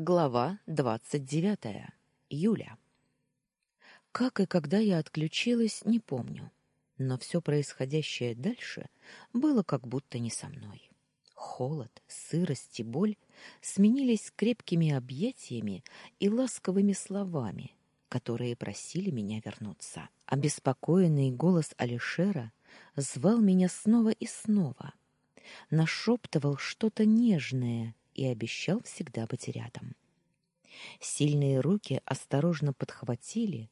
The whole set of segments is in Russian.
Глава двадцать девятая. Юля. Как и когда я отключилась, не помню, но все происходящее дальше было как будто не со мной. Холод, сырость и боль сменились крепкими объятиями и ласковыми словами, которые просили меня вернуться. Обеспокоенный голос Алишера звал меня снова и снова, нашептывал что-то нежное и обещал всегда быть рядом. Сильные руки осторожно подхватили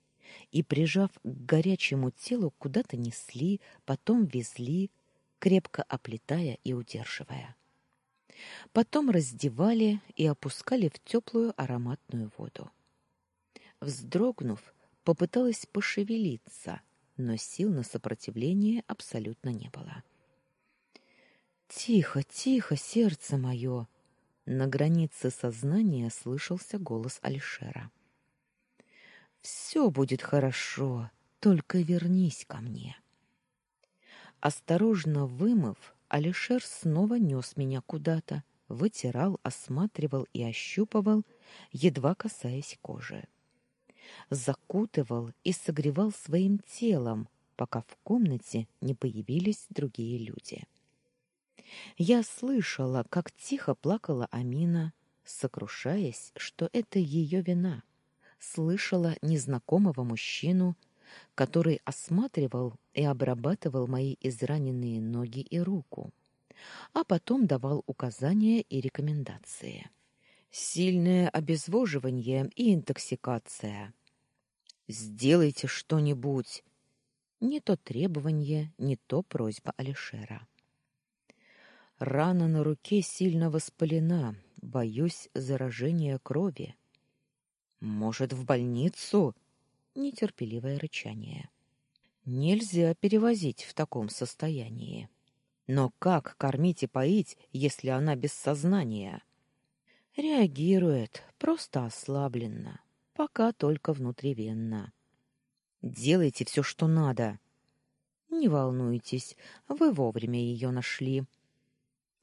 и, прижав к горячему телу, куда-то несли, потом везли, крепко оплетая и удерживая. Потом раздевали и опускали в теплую ароматную воду. Вздрогнув, попыталась пошевелиться, но сил на сопротивление абсолютно не было. Тихо, тихо, сердце мое, на границе сознания слышался голос Алишера. Все будет хорошо, только вернись ко мне. Осторожно вымыв, Алишер снова нес меня куда-то, вытирал, осматривал и ощупывал, едва касаясь кожи. Закутывал и согревал своим телом, пока в комнате не появились другие люди. Я слышала, как тихо плакала Амина, сокрушаясь, что это ее вина. Слышала незнакомого мужчину, который осматривал и обрабатывал мои израненные ноги и руку, а потом давал указания и рекомендации. Сильное обезвоживание и интоксикация. Сделайте что-нибудь. Не то требование, не то просьба Алишера. Рана на руке сильно воспалена, боюсь заражения крови. Может, в больницу? Нетерпеливое рычание. Нельзя перевозить в таком состоянии. Но как кормить и поить, если она без сознания? Реагирует, просто ослабленно, пока только внутривенно. Делайте все, что надо. Не волнуйтесь, вы вовремя ее нашли.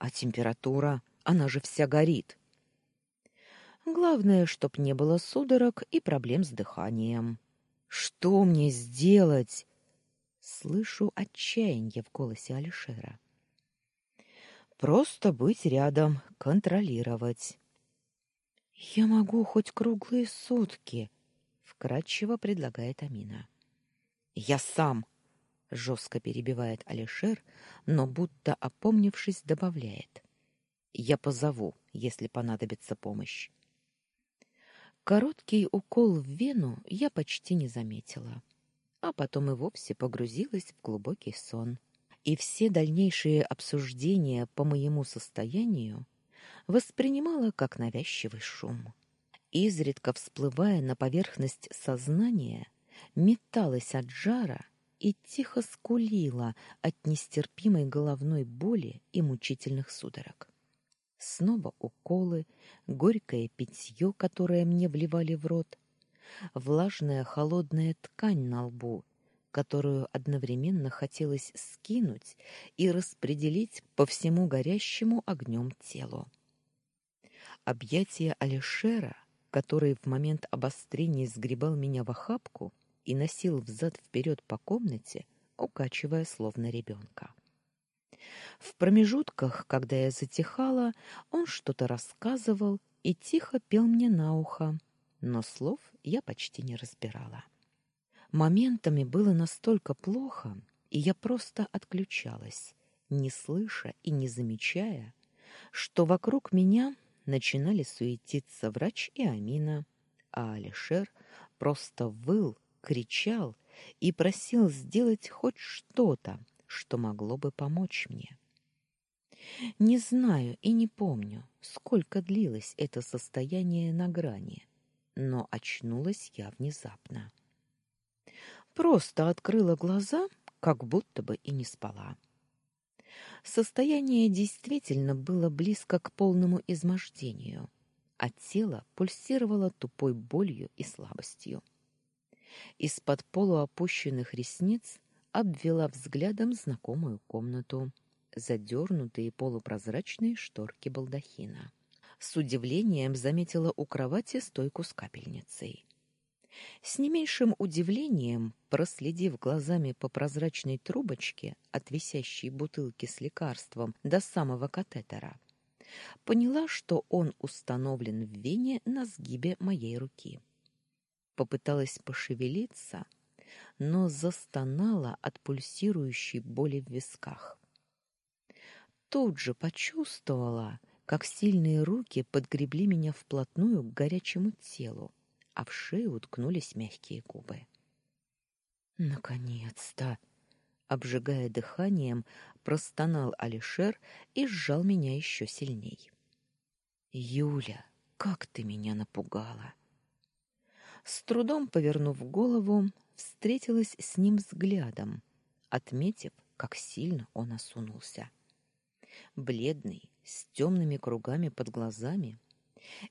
А температура, она же вся горит. Главное, чтоб не было судорог и проблем с дыханием. Что мне сделать? Слышу отчаяние в голосе Алишера. Просто быть рядом, контролировать. Я могу хоть круглые сутки, вкратчиво предлагает Амина. Я сам, жестко перебивает Алишер, но будто опомнившись, добавляет: "Я позову, если понадобится помощь". Короткий укол в вену я почти не заметила, а потом и вовсе погрузилась в глубокий сон. И все дальнейшие обсуждения по моему состоянию воспринимала как навязчивый шум. Изредка всплывая на поверхность сознания, металась от жара и тихо скулила от нестерпимой головной боли и мучительных судорог. Снова уколы, горькое питье, которое мне вливали в рот, влажная холодная ткань на лбу, которую одновременно хотелось скинуть и распределить по всему горящему огнем телу. Объятия Алишера, который в момент обострения сгребал меня в охапку, и носил взад-вперед по комнате, укачивая словно ребенка. В промежутках, когда я затихала, он что-то рассказывал и тихо пел мне на ухо, но слов я почти не разбирала. Моментами было настолько плохо, и я просто отключалась, не слыша и не замечая, что вокруг меня начинали суетиться врач и Амина, а Алишер просто выл кричал и просил сделать хоть что-то, что могло бы помочь мне. Не знаю и не помню, сколько длилось это состояние на грани, но очнулась я внезапно. Просто открыла глаза, как будто бы и не спала. Состояние действительно было близко к полному измождению, а тело пульсировало тупой болью и слабостью. Из-под полуопущенных ресниц обвела взглядом знакомую комнату, задернутые полупрозрачные шторки балдахина. С удивлением заметила у кровати стойку с капельницей. С не меньшим удивлением, проследив глазами по прозрачной трубочке от висящей бутылки с лекарством до самого катетера, поняла, что он установлен в вене на сгибе моей руки. Попыталась пошевелиться, но застонала от пульсирующей боли в висках. Тут же почувствовала, как сильные руки подгребли меня вплотную к горячему телу, а в шею уткнулись мягкие губы. Наконец-то, обжигая дыханием, простонал Алишер и сжал меня еще сильней. Юля, как ты меня напугала. С трудом повернув голову, встретилась с ним взглядом, отметив, как сильно он осунулся. Бледный, с темными кругами под глазами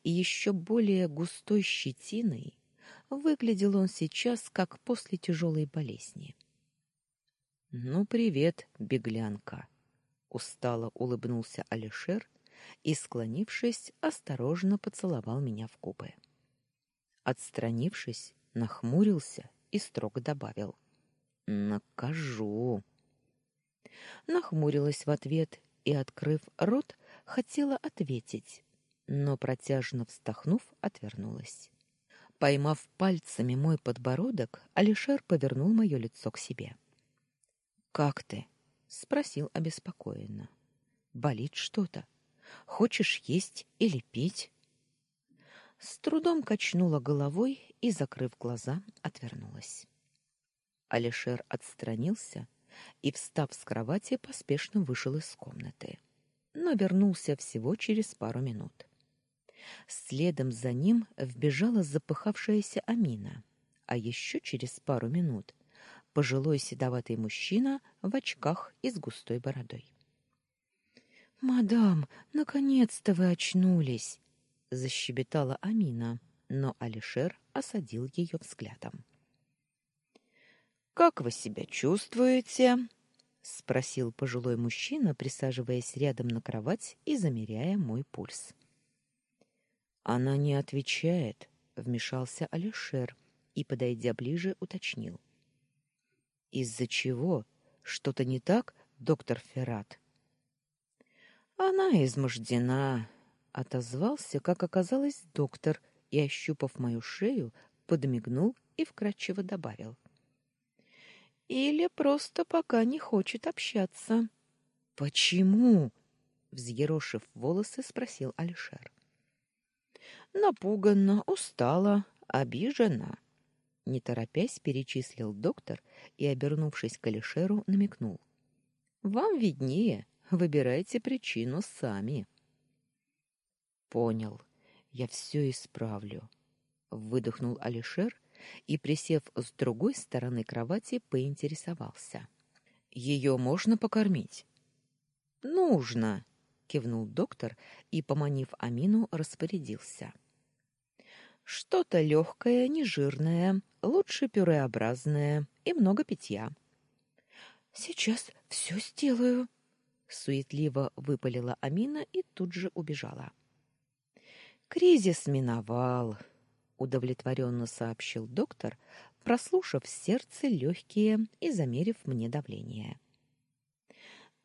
и еще более густой щетиной, выглядел он сейчас как после тяжелой болезни. Ну привет, беглянка, устало улыбнулся Алишер и, склонившись, осторожно поцеловал меня в губы. Отстранившись, нахмурился и строго добавил: "Накажу". Нахмурилась в ответ и, открыв рот, хотела ответить, но протяжно вздохнув, отвернулась. Поймав пальцами мой подбородок, Алишер повернул мое лицо к себе. Как ты? спросил обеспокоенно. Болит что-то? Хочешь есть или пить? С трудом качнула головой и, закрыв глаза, отвернулась. Алишер отстранился и, встав с кровати, поспешно вышел из комнаты но вернулся всего через пару минут. Следом за ним вбежала запыхавшаяся Амина, а еще через пару минут пожилой седоватый мужчина в очках и с густой бородой. «Мадам, наконец-то вы очнулись!» — защебетала Амина, но Алишер осадил ее взглядом. «Как вы себя чувствуете?» спросил пожилой мужчина, присаживаясь рядом на кровать и замеряя мой пульс. Она не отвечает, вмешался Алишер и, подойдя ближе, уточнил: Из-за чего? Что-то не так, доктор Феррат? Она измождена, отозвался, как оказалось, доктор и ощупав мою шею, подмигнул и вкратчиво добавил: или просто пока не хочет общаться. Почему? взъерошив волосы, спросил Алишер. Напуганно, устала, обижена. Не торопясь, перечислил доктор и, обернувшись к Алишеру, намекнул: "Вам виднее, выбирайте причину сами". Понял. Я все исправлю, выдохнул Алишер и, присев с другой стороны кровати, поинтересовался. «Ее можно покормить?» «Нужно», — кивнул доктор и, поманив Амину, распорядился. «Что-то легкое, нежирное, лучше пюреобразное и много питья». «Сейчас все сделаю», — суетливо выпалила Амина и тут же убежала. Кризис миновал, удовлетворенно сообщил доктор, прослушав сердце, легкие и замерив мне давление.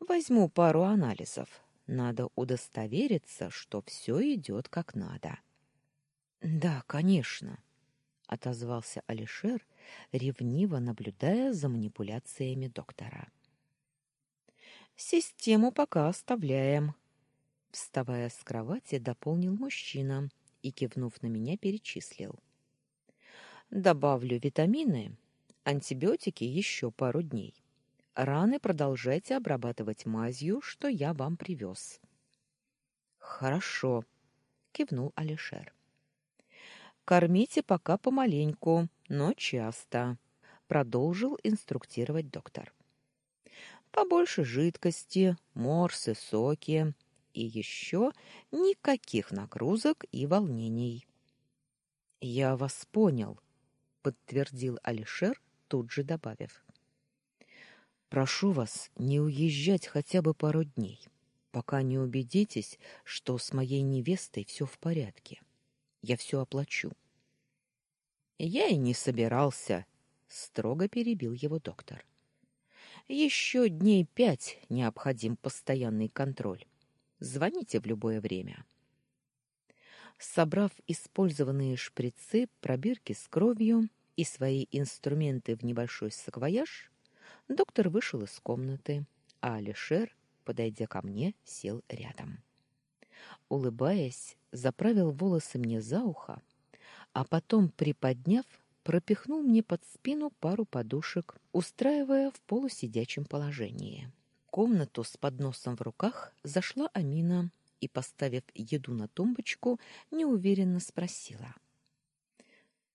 Возьму пару анализов. Надо удостовериться, что все идет как надо. Да, конечно, отозвался Алишер, ревниво наблюдая за манипуляциями доктора. Систему пока оставляем, вставая с кровати, дополнил мужчина, и, кивнув на меня, перечислил. Добавлю витамины, антибиотики еще пару дней. Раны продолжайте обрабатывать мазью, что я вам привез. Хорошо, кивнул Алишер. Кормите пока помаленьку, но часто, продолжил инструктировать доктор. Побольше жидкости, морсы, соки, и еще никаких нагрузок и волнений. Я вас понял, подтвердил Алишер, тут же добавив: Прошу вас не уезжать хотя бы пару дней. пока не убедитесь, что с моей невестой все в порядке. Я все оплачу. Я и не собирался, строго перебил его доктор. Еще дней пять необходим постоянный контроль. Звоните в любое время. Собрав использованные шприцы, пробирки с кровью и свои инструменты в небольшой саквояж, доктор вышел из комнаты, а Алишер, подойдя ко мне, сел рядом. Улыбаясь, заправил волосы мне за ухо, а потом, приподняв, пропихнул мне под спину пару подушек, устраивая в полусидячем положении. Комнату с подносом в руках зашла Амина и, поставив еду на тумбочку, неуверенно спросила.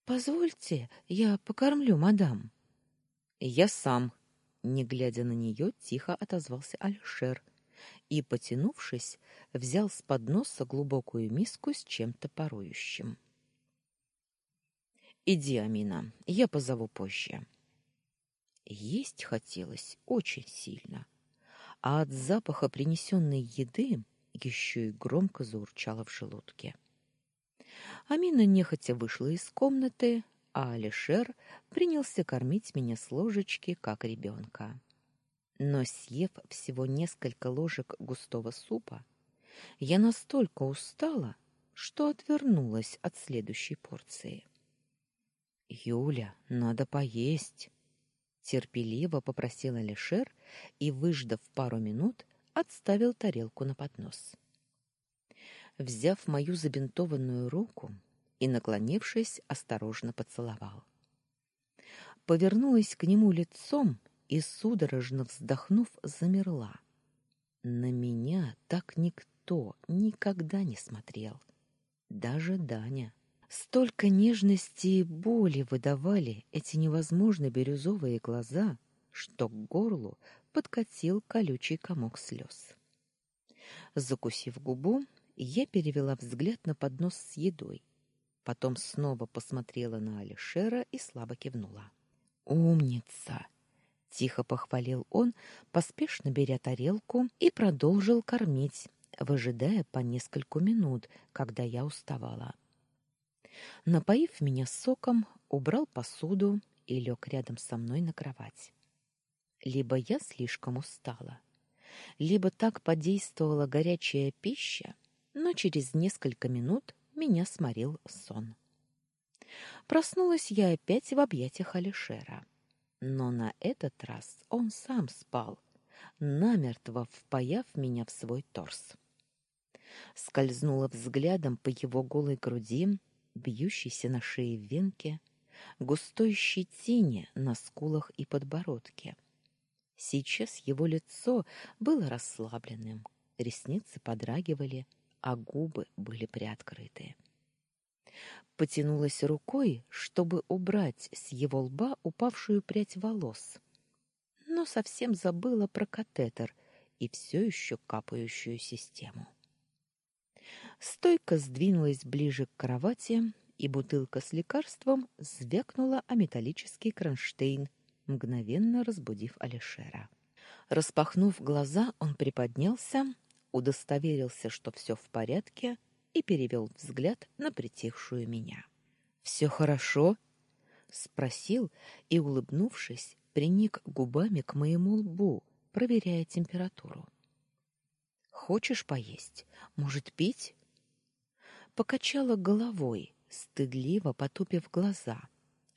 «Позвольте, я покормлю мадам». «Я сам», — не глядя на нее, тихо отозвался Альшер и, потянувшись, взял с подноса глубокую миску с чем-то парующим. Иди, Амина, я позову позже. Есть хотелось очень сильно, а от запаха принесенной еды еще и громко заурчало в желудке. Амина нехотя вышла из комнаты, а Алишер принялся кормить меня с ложечки, как ребенка. Но съев всего несколько ложек густого супа, я настолько устала, что отвернулась от следующей порции. Юля, надо поесть, терпеливо попросил Алишер и, выждав пару минут, отставил тарелку на поднос. Взяв мою забинтованную руку и наклонившись, осторожно поцеловал. Повернулась к нему лицом и судорожно вздохнув, замерла. На меня так никто никогда не смотрел, даже Даня. Столько нежности и боли выдавали эти невозможно бирюзовые глаза, что к горлу подкатил колючий комок слез. Закусив губу, я перевела взгляд на поднос с едой, потом снова посмотрела на Алишера и слабо кивнула. «Умница!» — тихо похвалил он, поспешно беря тарелку и продолжил кормить, выжидая по нескольку минут, когда я уставала. Напоив меня соком, убрал посуду и лег рядом со мной на кровать. Либо я слишком устала, либо так подействовала горячая пища, но через несколько минут меня сморил сон. Проснулась я опять в объятиях Алишера. Но на этот раз он сам спал, намертво впаяв меня в свой торс. Скользнула взглядом по его голой груди, бьющейся на шее венке, густой щетине на скулах и подбородке. Сейчас его лицо было расслабленным, ресницы подрагивали, а губы были приоткрыты. Потянулась рукой, чтобы убрать с его лба упавшую прядь волос, но совсем забыла про катетер и все еще капающую систему. Стойка сдвинулась ближе к кровати, и бутылка с лекарством звякнула о металлический кронштейн, мгновенно разбудив Алишера. Распахнув глаза, он приподнялся, удостоверился, что все в порядке, и перевел взгляд на притихшую меня. «Все хорошо?» — спросил и, улыбнувшись, приник губами к моему лбу, проверяя температуру. «Хочешь поесть? Может, пить?» Покачала головой, стыдливо потупив глаза,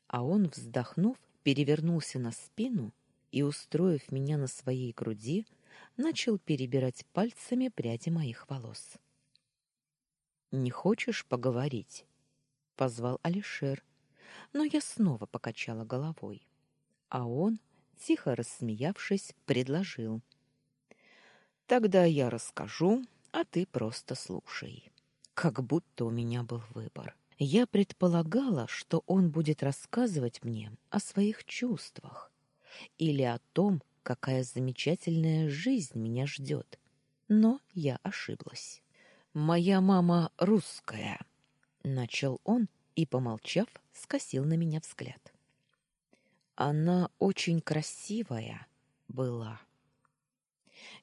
а он, вздохнув, перевернулся на спину и, устроив меня на своей груди, начал перебирать пальцами пряди моих волос. «Не хочешь поговорить?» — позвал Алишер, но я снова покачала головой, а он, тихо рассмеявшись, предложил. «Тогда я расскажу, а ты просто слушай» как будто у меня был выбор. Я предполагала, что он будет рассказывать мне о своих чувствах или о том, какая замечательная жизнь меня ждет. Но я ошиблась. «Моя мама русская», — начал он и, помолчав, скосил на меня взгляд. «Она очень красивая была».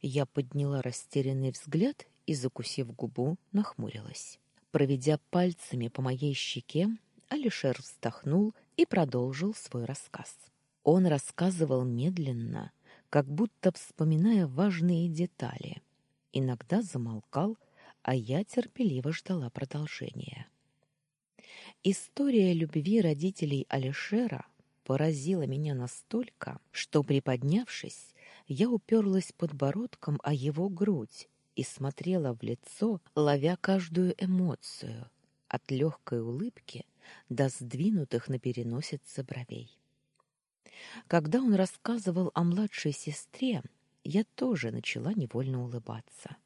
Я подняла растерянный взгляд и, закусив губу, нахмурилась. Проведя пальцами по моей щеке, Алишер вздохнул и продолжил свой рассказ. Он рассказывал медленно, как будто вспоминая важные детали. Иногда замолкал, а я терпеливо ждала продолжения. История любви родителей Алишера поразила меня настолько, что, приподнявшись, я уперлась подбородком о его грудь и смотрела в лицо, ловя каждую эмоцию, от легкой улыбки до сдвинутых на переносице бровей. Когда он рассказывал о младшей сестре, я тоже начала невольно улыбаться.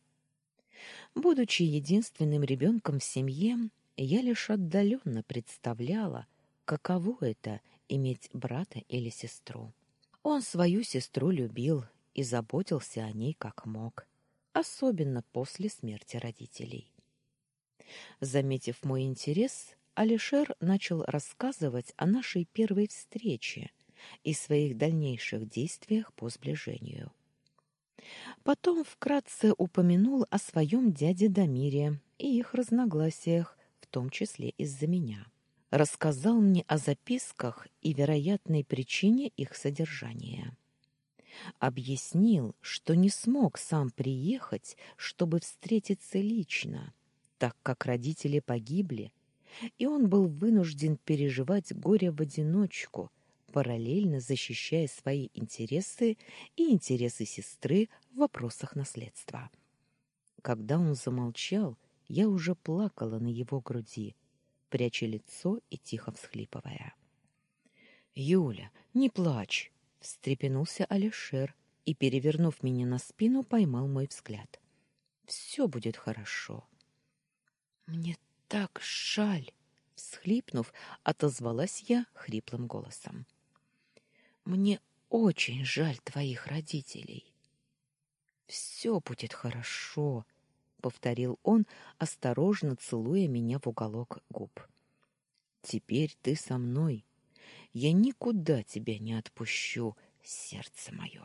Будучи единственным ребенком в семье, я лишь отдаленно представляла, каково это иметь брата или сестру. Он свою сестру любил и заботился о ней как мог, особенно после смерти родителей. Заметив мой интерес, Алишер начал рассказывать о нашей первой встрече и своих дальнейших действиях по сближению. Потом вкратце упомянул о своем дяде Дамире и их разногласиях, в том числе из-за меня. Рассказал мне о записках и вероятной причине их содержания. Объяснил, что не смог сам приехать, чтобы встретиться лично, так как родители погибли, и он был вынужден переживать горе в одиночку, параллельно защищая свои интересы и интересы сестры в вопросах наследства. Когда он замолчал, я уже плакала на его груди, пряча лицо и тихо всхлипывая. «Юля, не плачь!» — встрепенулся Алишер и, перевернув меня на спину, поймал мой взгляд. «Все будет хорошо». «Мне так жаль!» — всхлипнув, отозвалась я хриплым голосом. «Мне очень жаль твоих родителей». «Все будет хорошо», повторил он, осторожно целуя меня в уголок губ. Теперь ты со мной. Я никуда тебя не отпущу, сердце мое.